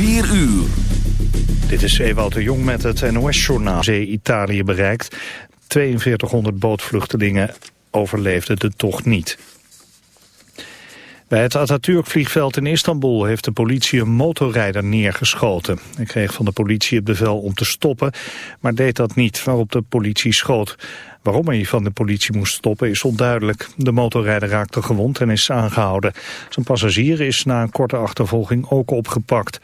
4 uur. Dit is Ewout de Jong met het NOS-journaal. Zee Italië bereikt. 4200 bootvluchtelingen overleefden de tocht niet. Bij het Atatürk-vliegveld in Istanbul heeft de politie een motorrijder neergeschoten. Hij kreeg van de politie het bevel om te stoppen, maar deed dat niet, waarop de politie schoot. Waarom hij van de politie moest stoppen is onduidelijk. De motorrijder raakte gewond en is aangehouden. Zijn passagier is na een korte achtervolging ook opgepakt.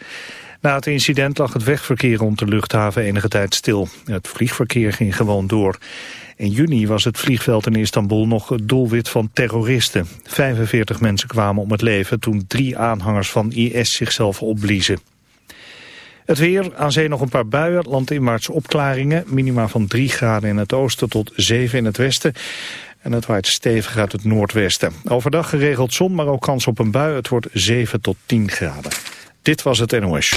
Na het incident lag het wegverkeer rond de luchthaven enige tijd stil. Het vliegverkeer ging gewoon door. In juni was het vliegveld in Istanbul nog het doelwit van terroristen. 45 mensen kwamen om het leven toen drie aanhangers van IS zichzelf opbliezen. Het weer, aan zee nog een paar buien, landinwaarts opklaringen. Minima van 3 graden in het oosten tot 7 in het westen. En het waait stevig uit het noordwesten. Overdag geregeld zon, maar ook kans op een bui. Het wordt 7 tot 10 graden. Dit was het NOS.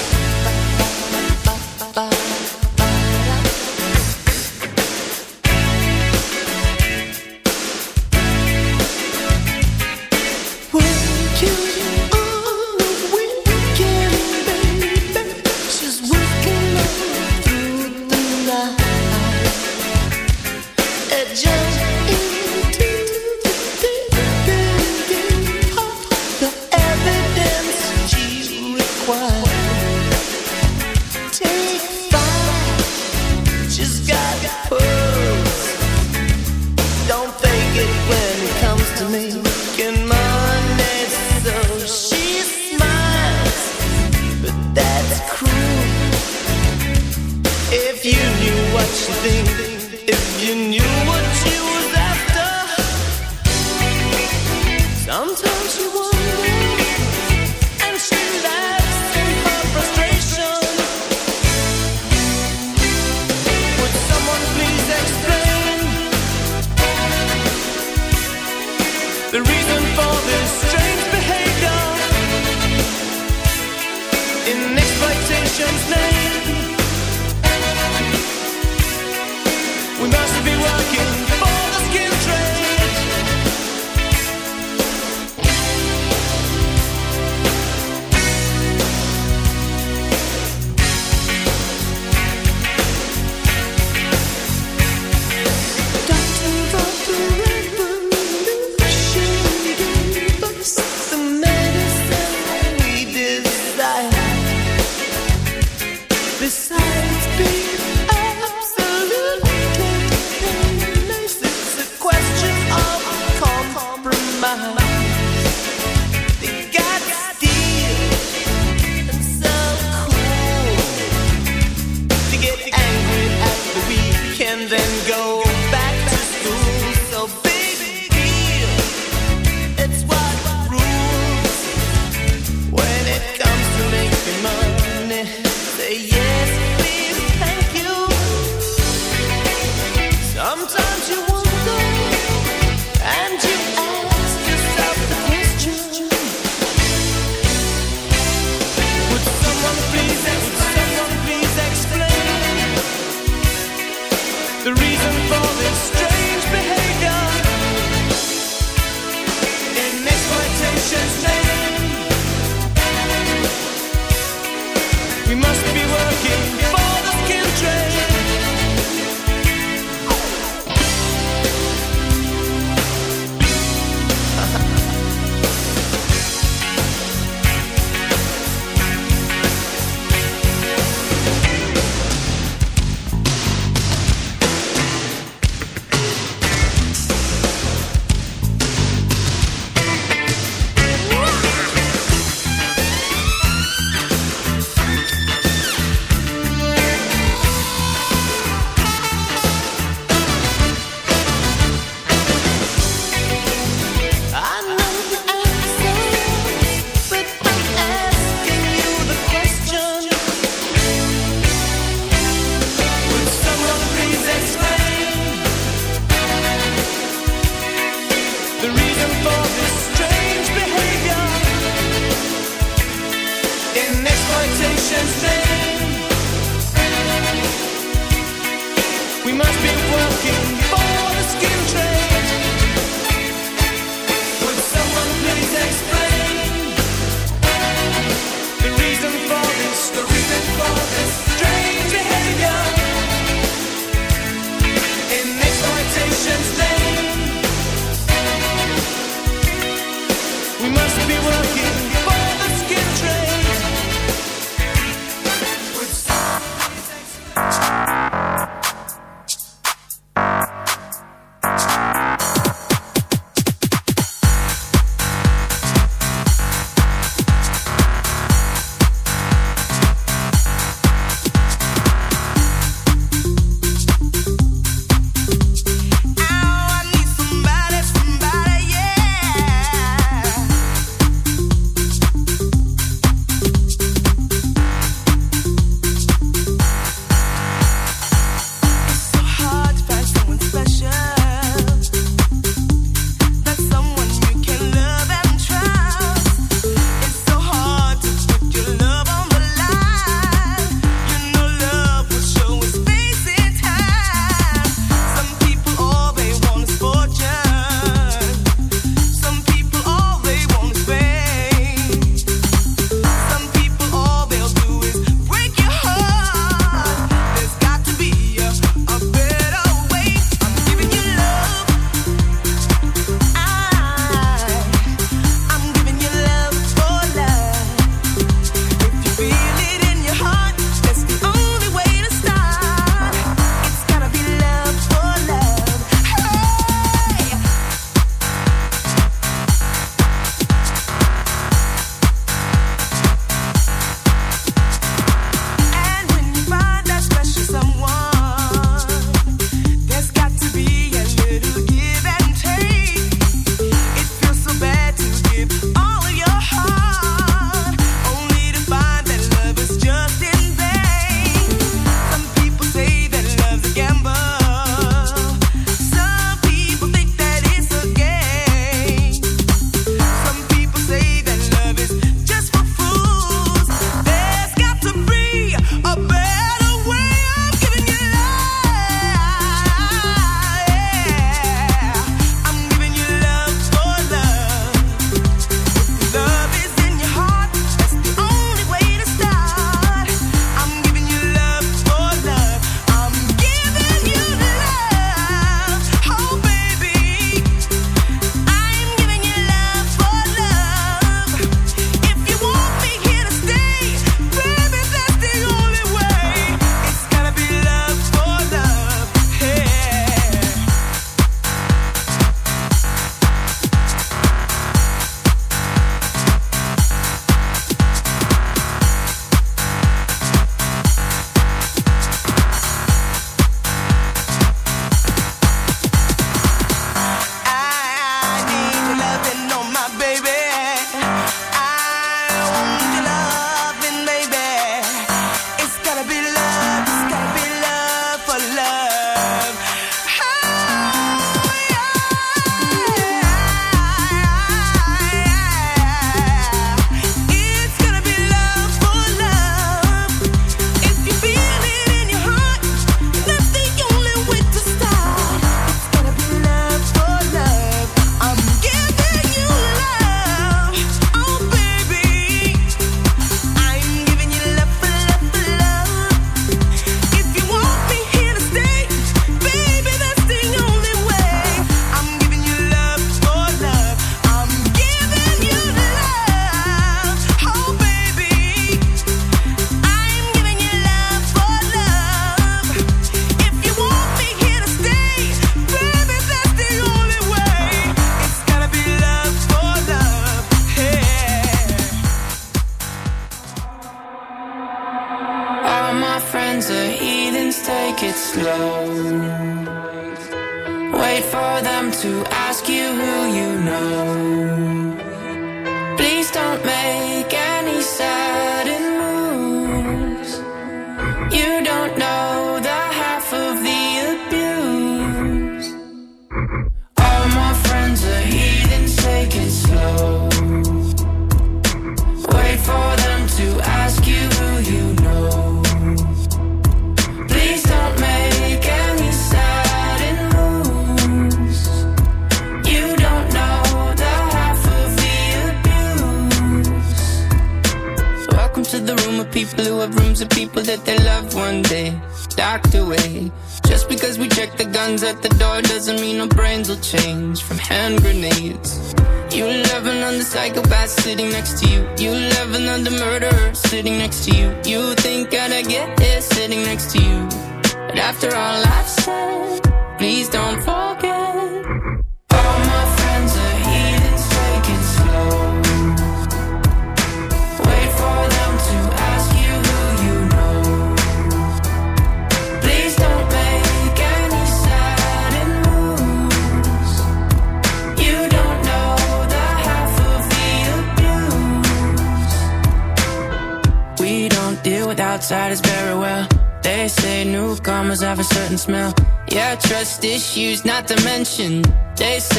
If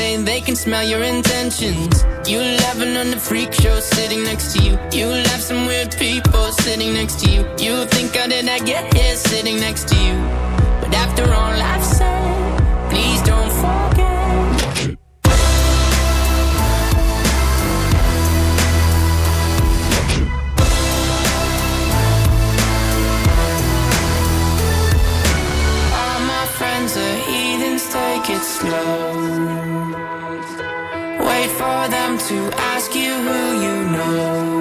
They can smell your intentions. You laughing on the freak show sitting next to you. You laugh some weird people sitting next to you. You think how did I get here sitting next to you? But after all I've said, please don't forget. All my friends are heathens take it slow. Them to ask you who you know.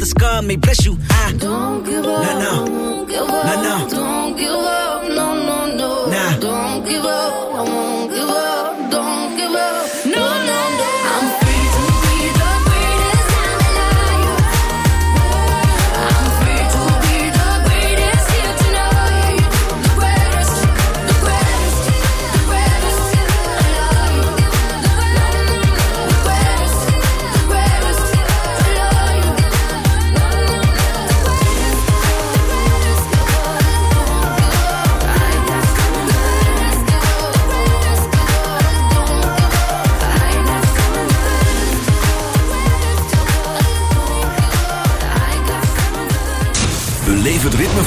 the scar may bless you. I don't give up. Nah, no. Don't give up. Nah, no. Don't give up. No, no, no. Nah. Don't give up. I won't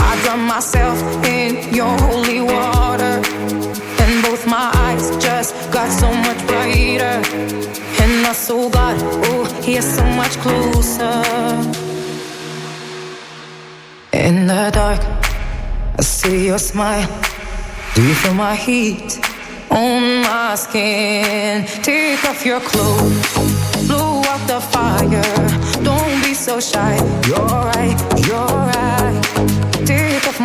I drown myself in your holy water, and both my eyes just got so much brighter, and I so got oh here so much closer. In the dark, I see your smile. Do you feel my heat on my skin? Take off your clothes blow out the fire. Don't be so shy. You're right, you're right.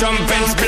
Make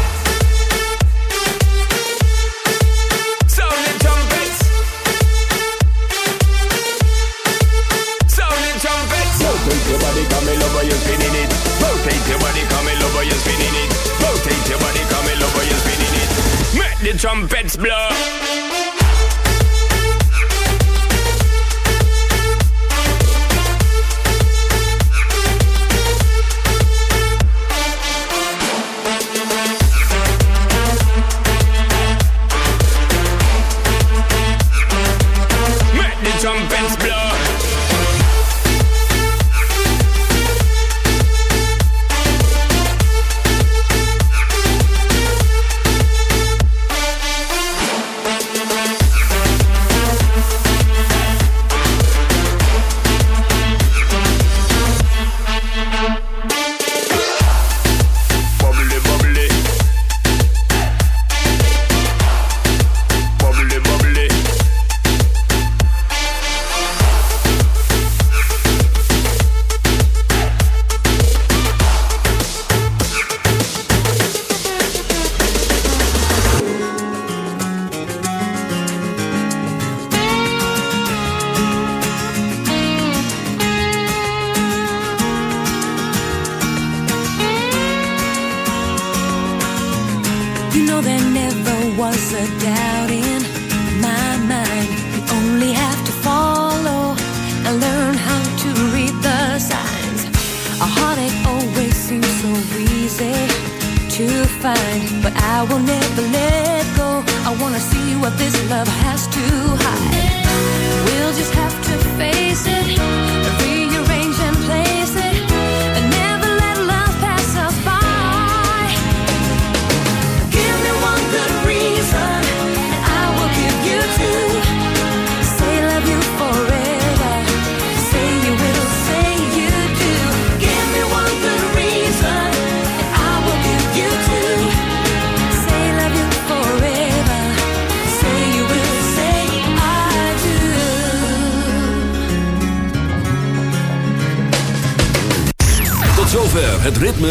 The trumpets blow.